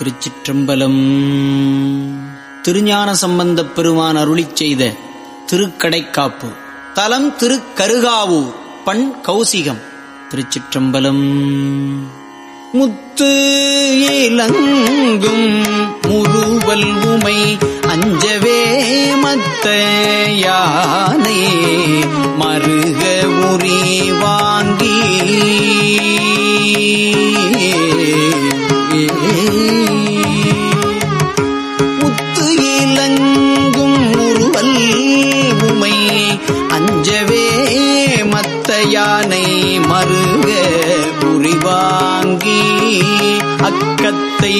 திருச்சிற்றம்பலம். திருஞான சம்பந்தப் பெருமான் அருளி செய்த திருக்கடைக்காப்பு. தலம் திருக்கருகாவூர் பண் கௌசிகம் திருச்சிற்றம்பலம். முத்து இலங்கும் முருவல் உமை அஞ்சவே மத்த யானை மருக உரி வாங்கி. புரிவாங்கி அக்கத்தை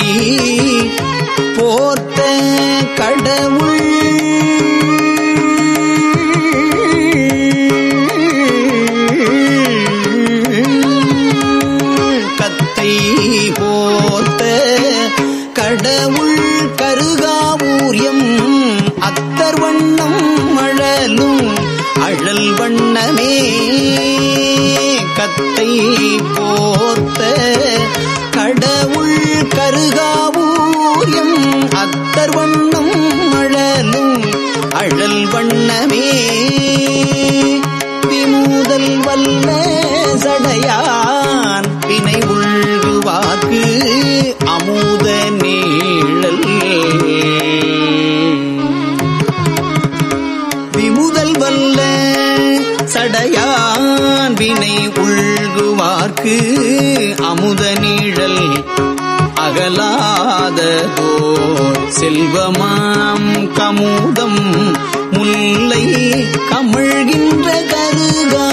போர்த்த கடவுள். கத்தை போர்த்த கடவுள் கருகாவூரியம். அத்தர் வண்ணம் அழலும் அழல் வண்ணமே. கத்தை போ வண்ணமே. விமூதல் வல்ல சடையான் பிணை உள்வாக்கு அமுத நீழல். விமுதல் வல்ல சடையான் வினை உள்குவார்க்கு அமுத நீழல். அகலாததோ செல்வமாம் கமுதம் முல்லை கமழ்கின்ற கருகா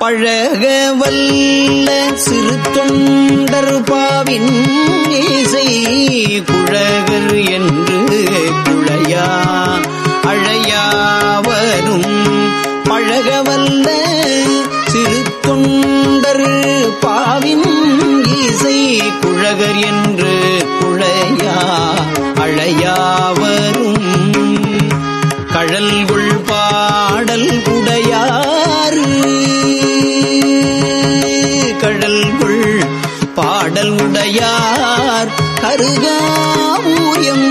பழக வல்ல சிறு தொண்டர் பாவின் இசை குழகர் என்று குழையா அழையாவரும் பழக உடையார். கருகாவூயம்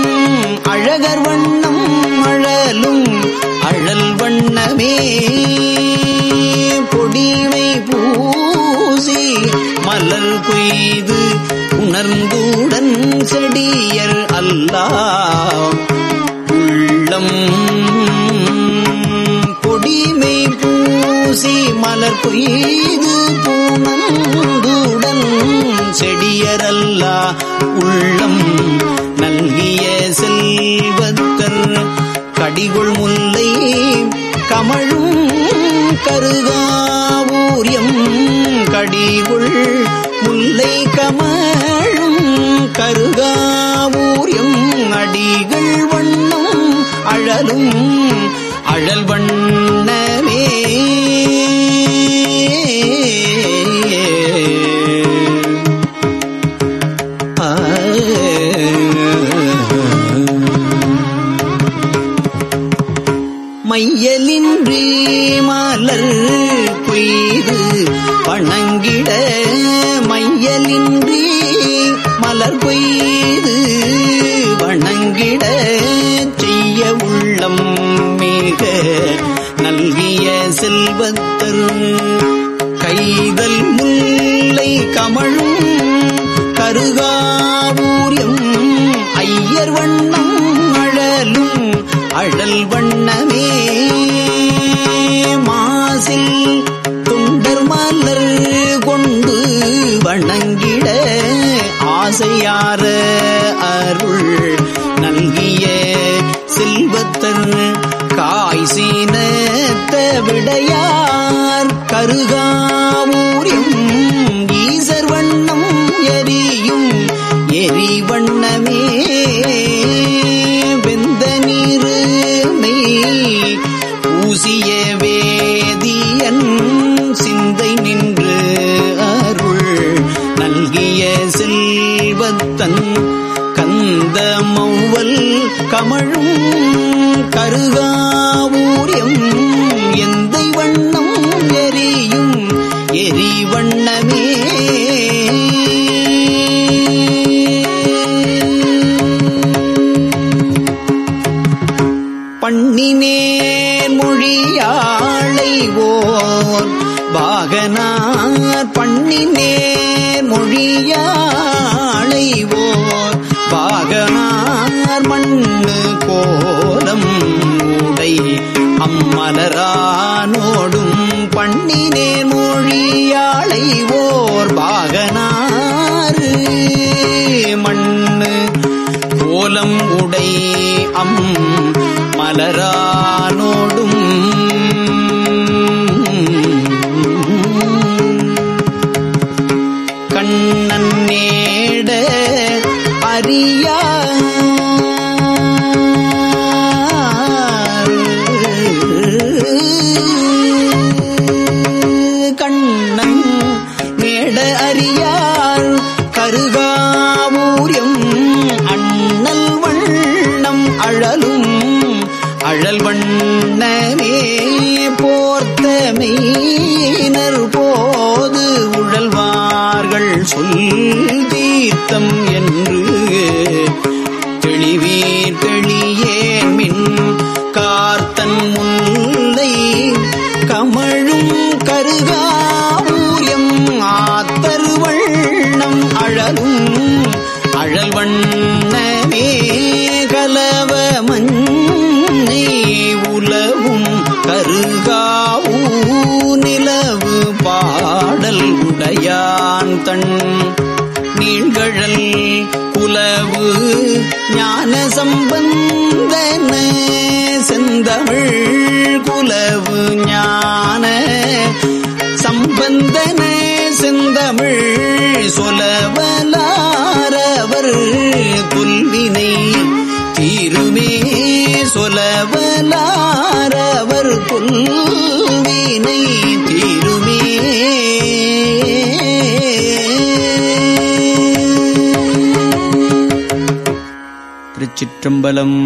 அழகர் வண்ணம் அழலும் அழல் வண்ணமே. பொடிமை பூசி மலர் கொய்து உணர்ந்துடன் செடியர் அல்லா உள்ளம் பொடிமை பூசி மலர் கொய்து பூனந்துடன் செடியரல்லா உள்ளம் நல்கிய செல்வத்தர். கடிகொள் முல்லை கமழும் கருகாவூரியம். கடிகொள் முல்லை கமழும் கருகாவூரியம். அடிகள் வண்ணம் அழலும் அழல் வண்ணமே. மலர் கொய்து வணங்கிட மையலின்றி மலர் கொய்து வணங்கிட செய்ய உள்ளம் மிக நல்கிய செல்வத்தர் கைதல் முல்லை கமழும் கருகாவூரியம் ஐயர் வண்ணம் அழலும் அழல் வண்ணமே கருகார் கருகாவூரின் ஈசர் வண்ணம் எரியும் எரி வண்ணமே வெந்த நீரு மெய் ஊசிய வேதியன் சிந்தை நின்று அருள் நல்கிய செல்வத்தன் கந்த மௌவல் கமழும் கருகா மொழியாளை பாகனார் பண்ணினேன் மொழியாளை பாகனார் மண்ணு கோலம் உடை அம்மலரானோடும் பண்ணினேன் மொழியாளை பாகனாறு மண்ணு கோலம் உடை அம் மலரானோடும் கண்ணன் மேட அறியார் கருகாவூரியம் அண்ணல் வண்ணம் அழலும் அழல் வண்ணமே போர்த்தமே. கருகாவூ நிலவு பாடல் உடையான் தன் நீழ்கழல் குலவு ஞான சம்பந்தன. செந்தமிழ் குலவு ஞான சம்பந்தன. செந்தமிழ் சொலவலாரவர் துல்வினை தீருமே சொலவலார் துல்வினை தீருமே. திருச்சிற்றம்பலம்